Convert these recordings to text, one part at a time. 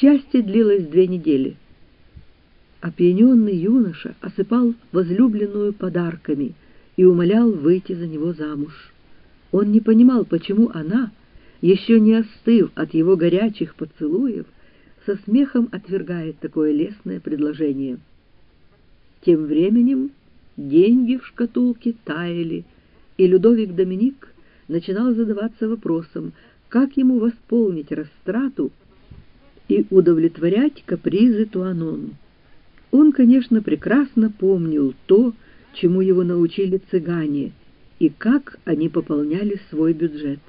Счастье длилось две недели. Опьяненный юноша осыпал возлюбленную подарками и умолял выйти за него замуж. Он не понимал, почему она, еще не остыв от его горячих поцелуев, со смехом отвергает такое лестное предложение. Тем временем деньги в шкатулке таяли, и Людовик Доминик начинал задаваться вопросом, как ему восполнить растрату и удовлетворять капризы Туанон. Он, конечно, прекрасно помнил то, чему его научили цыгане, и как они пополняли свой бюджет.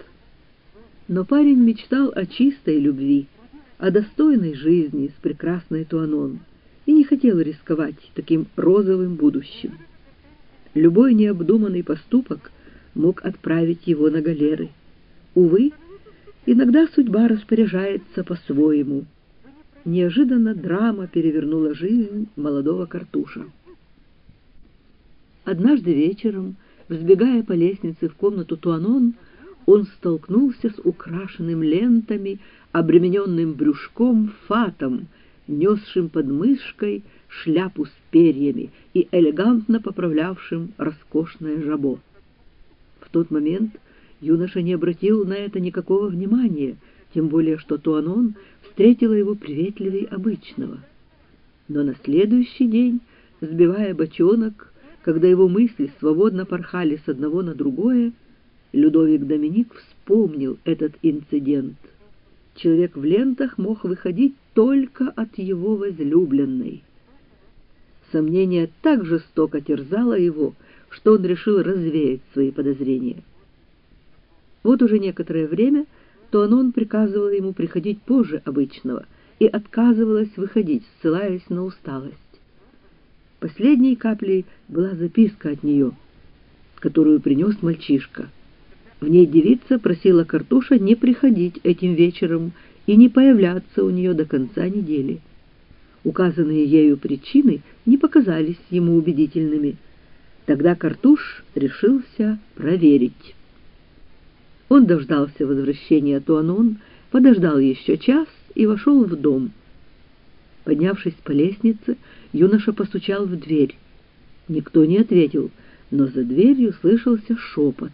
Но парень мечтал о чистой любви, о достойной жизни с прекрасной Туанон и не хотел рисковать таким розовым будущим. Любой необдуманный поступок мог отправить его на галеры. Увы, иногда судьба распоряжается по-своему. Неожиданно драма перевернула жизнь молодого картуша. Однажды вечером, взбегая по лестнице в комнату Туанон, он столкнулся с украшенным лентами, обремененным брюшком фатом, несшим под мышкой шляпу с перьями и элегантно поправлявшим роскошное жабо. В тот момент юноша не обратил на это никакого внимания, тем более что Туанон встретила его приветливее обычного. Но на следующий день, сбивая бочонок, когда его мысли свободно порхали с одного на другое, Людовик Доминик вспомнил этот инцидент. Человек в лентах мог выходить только от его возлюбленной. Сомнение так жестоко терзало его, что он решил развеять свои подозрения. Вот уже некоторое время то Анон приказывала ему приходить позже обычного и отказывалась выходить, ссылаясь на усталость. Последней каплей была записка от нее, которую принес мальчишка. В ней девица просила Картуша не приходить этим вечером и не появляться у нее до конца недели. Указанные ею причины не показались ему убедительными. Тогда Картуш решился проверить. Он дождался возвращения Туанон, подождал еще час и вошел в дом. Поднявшись по лестнице, юноша постучал в дверь. Никто не ответил, но за дверью слышался шепот.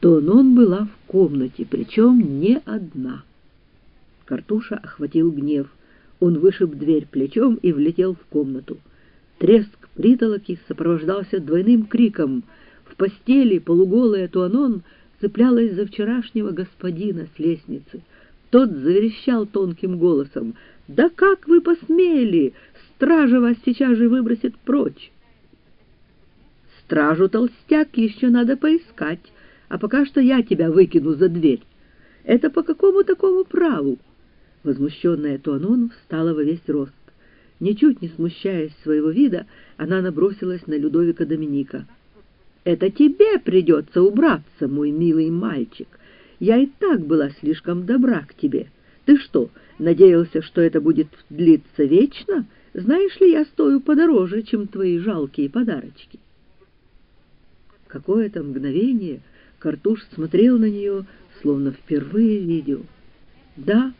Туанон была в комнате, причем не одна. Картуша охватил гнев. Он вышиб дверь плечом и влетел в комнату. Треск притолоки сопровождался двойным криком. В постели полуголая Туанон цеплялась за вчерашнего господина с лестницы. Тот заверещал тонким голосом. «Да как вы посмели! Стража вас сейчас же выбросит прочь!» «Стражу толстяк еще надо поискать, а пока что я тебя выкину за дверь. Это по какому такому праву?» Возмущенная Туанон встала во весь рост. Ничуть не смущаясь своего вида, она набросилась на Людовика Доминика. «Это тебе придется убраться, мой милый мальчик. Я и так была слишком добра к тебе. Ты что, надеялся, что это будет длиться вечно? Знаешь ли, я стою подороже, чем твои жалкие подарочки». Какое-то мгновение Картуш смотрел на нее, словно впервые видел. Да,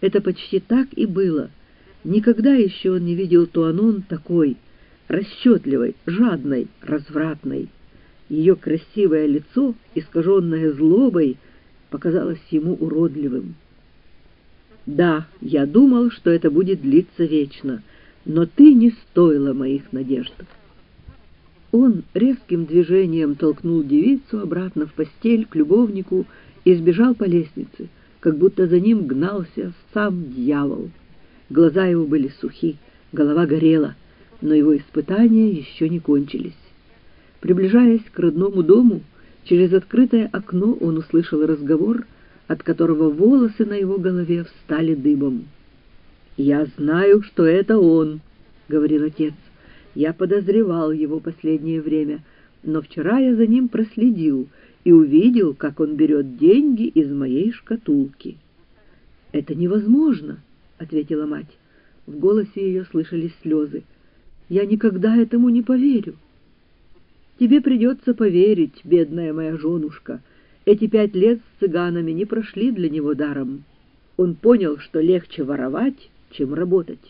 это почти так и было. Никогда еще он не видел Туанон такой, расчетливой, жадной, развратной. Ее красивое лицо, искаженное злобой, показалось ему уродливым. «Да, я думал, что это будет длиться вечно, но ты не стоила моих надежд». Он резким движением толкнул девицу обратно в постель к любовнику и сбежал по лестнице — как будто за ним гнался сам дьявол. Глаза его были сухи, голова горела, но его испытания еще не кончились. Приближаясь к родному дому, через открытое окно он услышал разговор, от которого волосы на его голове встали дыбом. «Я знаю, что это он», — говорил отец. «Я подозревал его последнее время, но вчера я за ним проследил — и увидел, как он берет деньги из моей шкатулки. «Это невозможно», — ответила мать. В голосе ее слышались слезы. «Я никогда этому не поверю». «Тебе придется поверить, бедная моя женушка. Эти пять лет с цыганами не прошли для него даром. Он понял, что легче воровать, чем работать.